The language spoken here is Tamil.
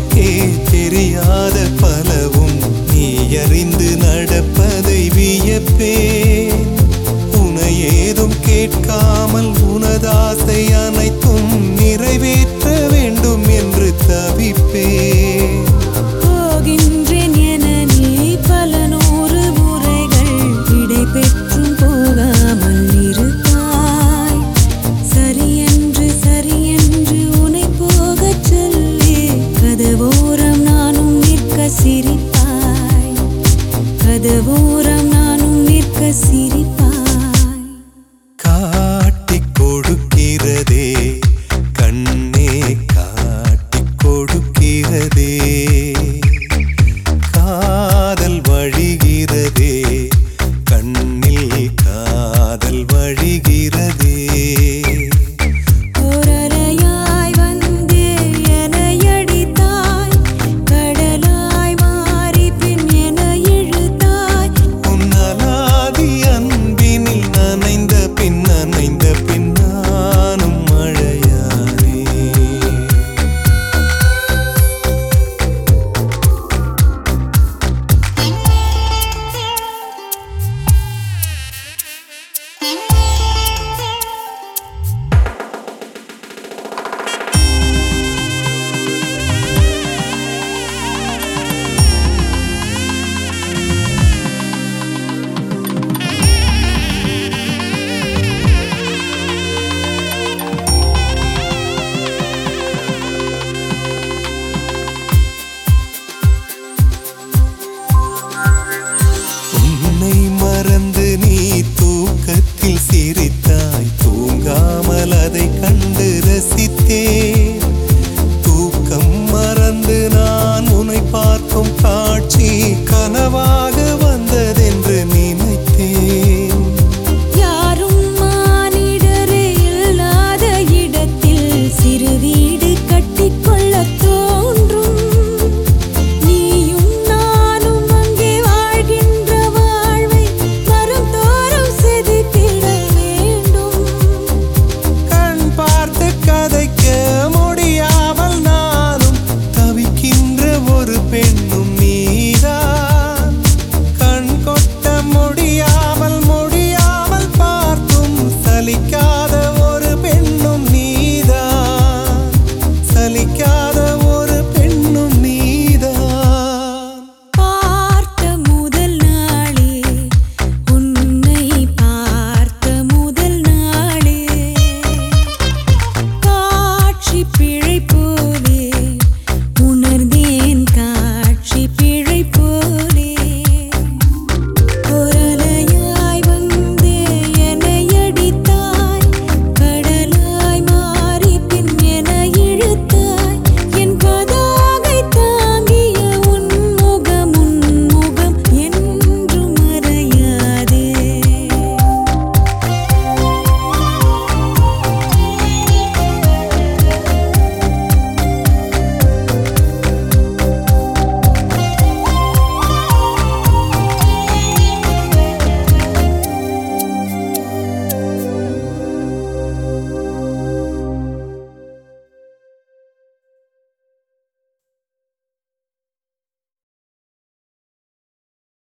உனக்கே தெரியாத பலவும் நீ அறிந்து நடப்பதை வியப்பே. உன ஏதும் கேட்காமல் உனதாசை அனைத்தும் தூரம் நானும் நிற்க சிரிப்பு கடல் அதை